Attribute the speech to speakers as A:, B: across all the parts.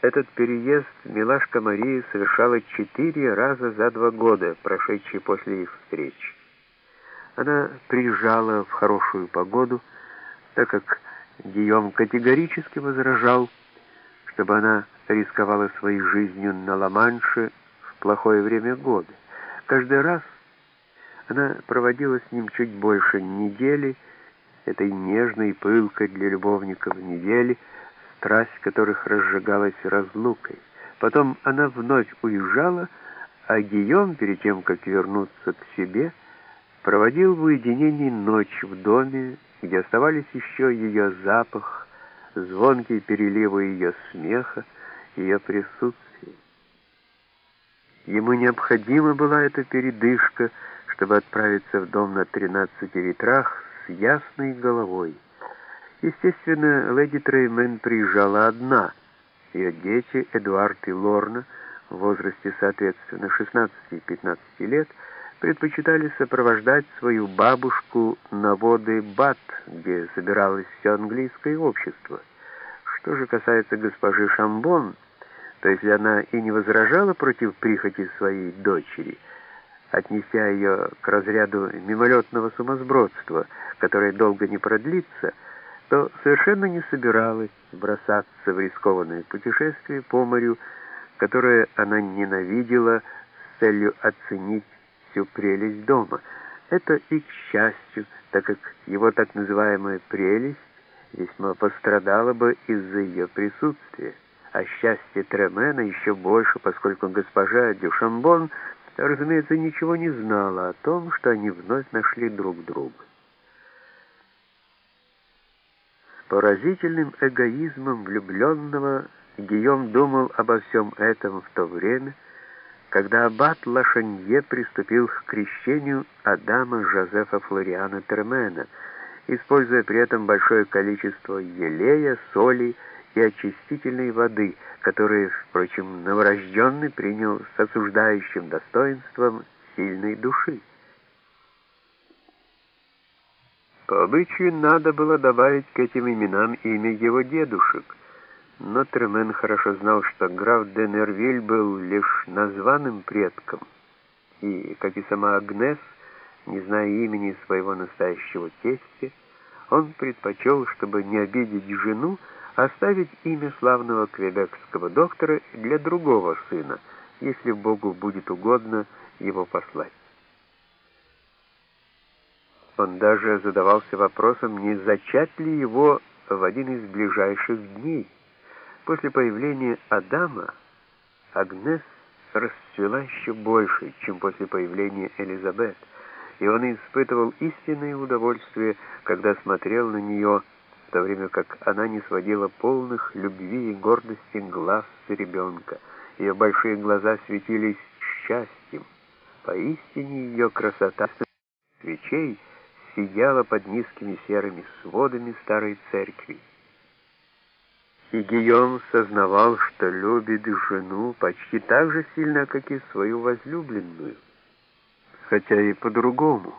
A: Этот переезд милашка Мария совершала четыре раза за два года, прошедшие после их встречи. Она приезжала в хорошую погоду, так как Гийом категорически возражал, чтобы она рисковала своей жизнью на Ла-Манше в плохое время года. Каждый раз она проводила с ним чуть больше недели, этой нежной пылкой для любовников недели, страсть которых разжигалась разлукой. Потом она вновь уезжала, а Гийом, перед тем, как вернуться к себе, проводил в уединении ночь в доме, где оставались еще ее запах, звонкие переливы ее смеха, ее присутствие. Ему необходима была эта передышка, чтобы отправиться в дом на тринадцати ветрах с ясной головой. Естественно, леди Треймен приезжала одна. Ее дети, Эдуард и Лорна, в возрасте, соответственно, 16 и 15 лет, предпочитали сопровождать свою бабушку на воды Бат, где собиралось все английское общество. Что же касается госпожи Шамбон, то если она и не возражала против прихоти своей дочери, отнеся ее к разряду мимолетного сумасбродства, которое долго не продлится, то совершенно не собиралась бросаться в рискованное путешествие по морю, которое она ненавидела с целью оценить всю прелесть дома. Это и к счастью, так как его так называемая прелесть весьма пострадала бы из-за ее присутствия. А счастье Тремена еще больше, поскольку госпожа Дюшамбон, разумеется, ничего не знала о том, что они вновь нашли друг друга. Поразительным эгоизмом влюбленного Гийом думал обо всем этом в то время, когда аббат Лашанье приступил к крещению Адама Жозефа Флориана Термена, используя при этом большое количество елея, соли и очистительной воды, которые, впрочем, новорожденный принял с осуждающим достоинством сильной души. По обычаю надо было добавить к этим именам имя его дедушек, но Тремен хорошо знал, что граф де Нервиль был лишь названным предком, и, как и сама Агнес, не зная имени своего настоящего тестя, он предпочел, чтобы не обидеть жену, оставить имя славного квебекского доктора для другого сына, если Богу будет угодно его послать. Он даже задавался вопросом, не зачать ли его в один из ближайших дней. После появления Адама Агнес расцвела еще больше, чем после появления Элизабет, и он испытывал истинное удовольствие, когда смотрел на нее, в то время как она не сводила полных любви и гордости глаз с ребенка. Ее большие глаза светились счастьем. Поистине ее красота свечей — сияла под низкими серыми сводами старой церкви. И Гийом сознавал, что любит жену почти так же сильно, как и свою возлюбленную, хотя и по-другому.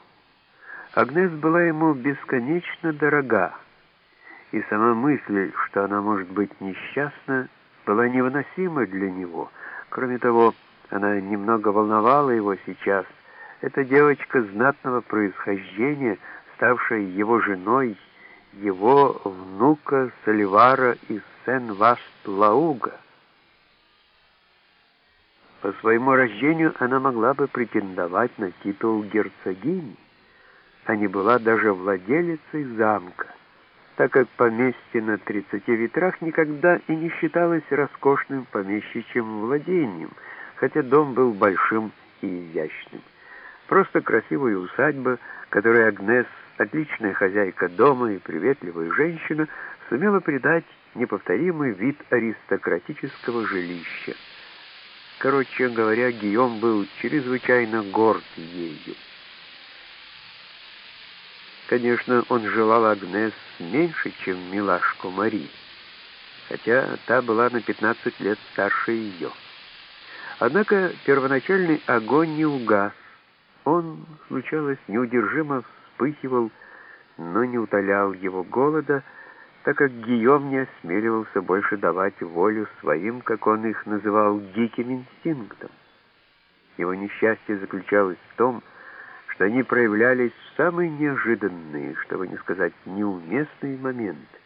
A: Агнес была ему бесконечно дорога, и сама мысль, что она может быть несчастна, была невыносима для него. Кроме того, она немного волновала его сейчас, эта девочка знатного происхождения, ставшая его женой, его внука Соливара из Сен-Васт-Лауга. По своему рождению она могла бы претендовать на титул герцогини, а не была даже владелицей замка, так как поместье на тридцати ветрах никогда и не считалось роскошным помещичьим владением, хотя дом был большим и изящным. Просто красивая усадьба, которой Агнес, отличная хозяйка дома и приветливая женщина, сумела придать неповторимый вид аристократического жилища. Короче говоря, Гийом был чрезвычайно горд ею. Конечно, он желал Агнес меньше, чем милашку Мари, хотя та была на 15 лет старше ее. Однако первоначальный огонь не угас, он, случалось, неудержимо вспыхивал, но не утолял его голода, так как Гийом не осмеливался больше давать волю своим, как он их называл, диким инстинктам. Его несчастье заключалось в том, что они проявлялись в самые неожиданные, чтобы не сказать неуместные моменты.